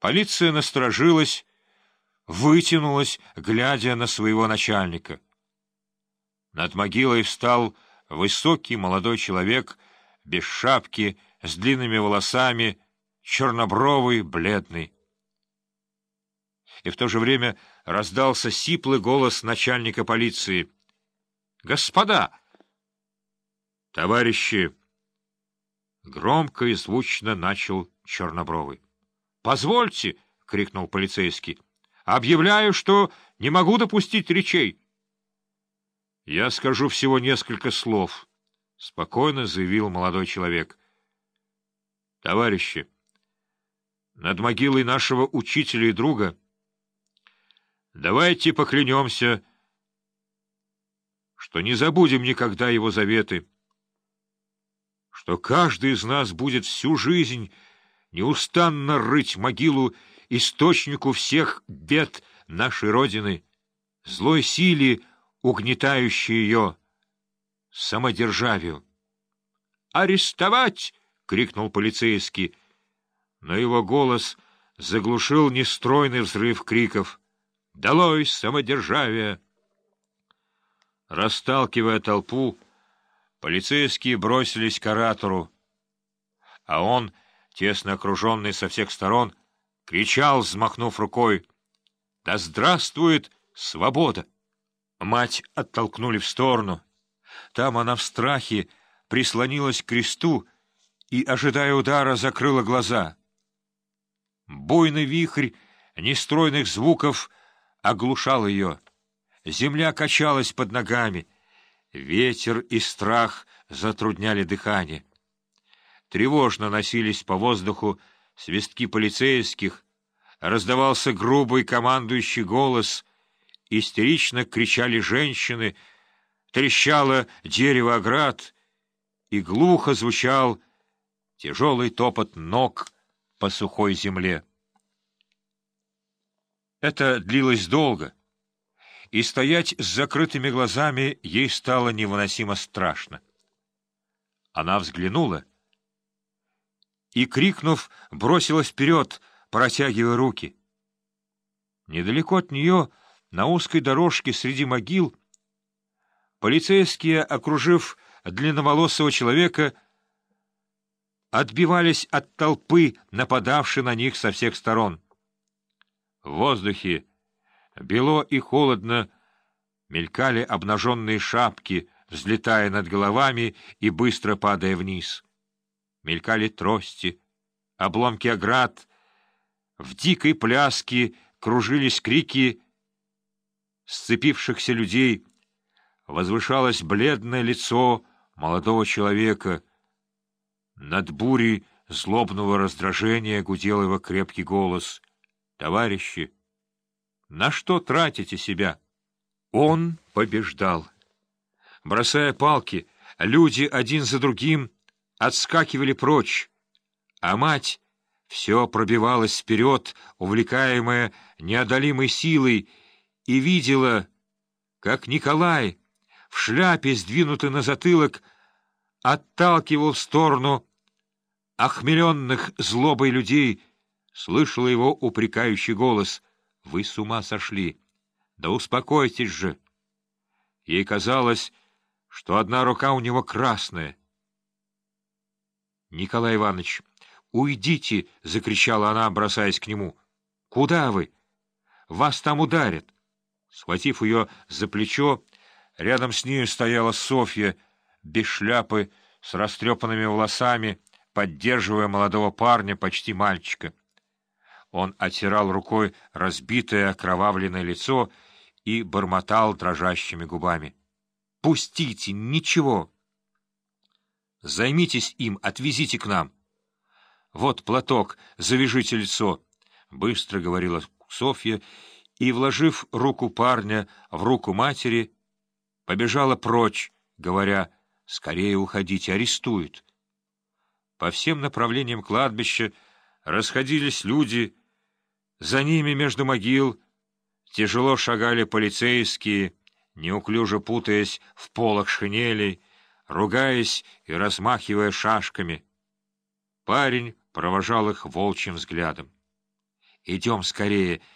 Полиция насторожилась, вытянулась, глядя на своего начальника. Над могилой встал высокий молодой человек, без шапки, с длинными волосами, чернобровый, бледный. И в то же время раздался сиплый голос начальника полиции. «Господа! Товарищи!» Громко и звучно начал Чернобровый. «Позвольте!» — крикнул полицейский. «Объявляю, что не могу допустить речей». «Я скажу всего несколько слов», — спокойно заявил молодой человек. «Товарищи, над могилой нашего учителя и друга давайте поклянемся, что не забудем никогда его заветы, что каждый из нас будет всю жизнь неустанно рыть могилу источнику всех бед нашей Родины, злой силе, угнетающей ее, самодержавию. «Арестовать!» — крикнул полицейский, но его голос заглушил нестройный взрыв криков. «Долой самодержавие!» Расталкивая толпу, полицейские бросились к оратору, а он — тесно окруженный со всех сторон, кричал, взмахнув рукой, «Да здравствует свобода!» Мать оттолкнули в сторону. Там она в страхе прислонилась к кресту и, ожидая удара, закрыла глаза. Буйный вихрь нестройных звуков оглушал ее. Земля качалась под ногами. Ветер и страх затрудняли дыхание. Тревожно носились по воздуху свистки полицейских, раздавался грубый командующий голос, истерично кричали женщины, трещало дерево оград, и глухо звучал тяжелый топот ног по сухой земле. Это длилось долго, и стоять с закрытыми глазами ей стало невыносимо страшно. Она взглянула — и, крикнув, бросилась вперед, протягивая руки. Недалеко от нее, на узкой дорожке среди могил, полицейские, окружив длинноволосого человека, отбивались от толпы, нападавшей на них со всех сторон. В воздухе, бело и холодно, мелькали обнаженные шапки, взлетая над головами и быстро падая вниз мелькали трости, обломки оград, в дикой пляске кружились крики сцепившихся людей, возвышалось бледное лицо молодого человека. Над бурей злобного раздражения гудел его крепкий голос. «Товарищи, на что тратите себя?» Он побеждал. Бросая палки, люди один за другим — отскакивали прочь, а мать все пробивалась вперед, увлекаемая неодолимой силой, и видела, как Николай, в шляпе, сдвинутый на затылок, отталкивал в сторону охмеленных злобой людей, слышала его упрекающий голос. «Вы с ума сошли! Да успокойтесь же!» Ей казалось, что одна рука у него красная, — Николай Иванович, уйдите! — закричала она, бросаясь к нему. — Куда вы? Вас там ударят! Схватив ее за плечо, рядом с нею стояла Софья, без шляпы, с растрепанными волосами, поддерживая молодого парня, почти мальчика. Он оттирал рукой разбитое окровавленное лицо и бормотал дрожащими губами. — Пустите, ничего! — Займитесь им, отвезите к нам. Вот платок, завяжите лицо, — быстро говорила Софья, и, вложив руку парня в руку матери, побежала прочь, говоря, скорее уходите, арестуют. По всем направлениям кладбища расходились люди, за ними между могил тяжело шагали полицейские, неуклюже путаясь в полах шинелей, ругаясь и размахивая шашками. Парень провожал их волчьим взглядом. Идем скорее,